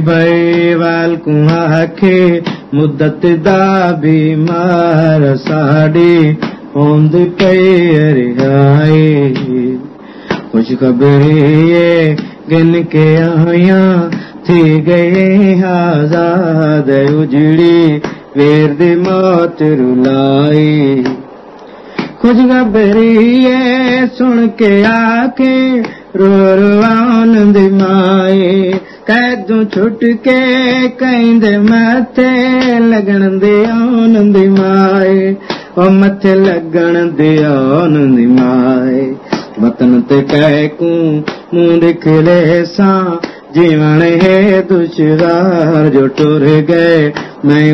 भई वाल कुआखे मुदत दा बीमार साड़ी पई के आया थी गए आजाद उजड़ी वेर मौत रुलाई। खुशखबरी सुन के आके रो रो आनंद माए कैदू छुट के कहंदे मथे लगण दे आनंद माए वतन ते कहकू मुंह दिखले सां जीवन है टुर गए मैं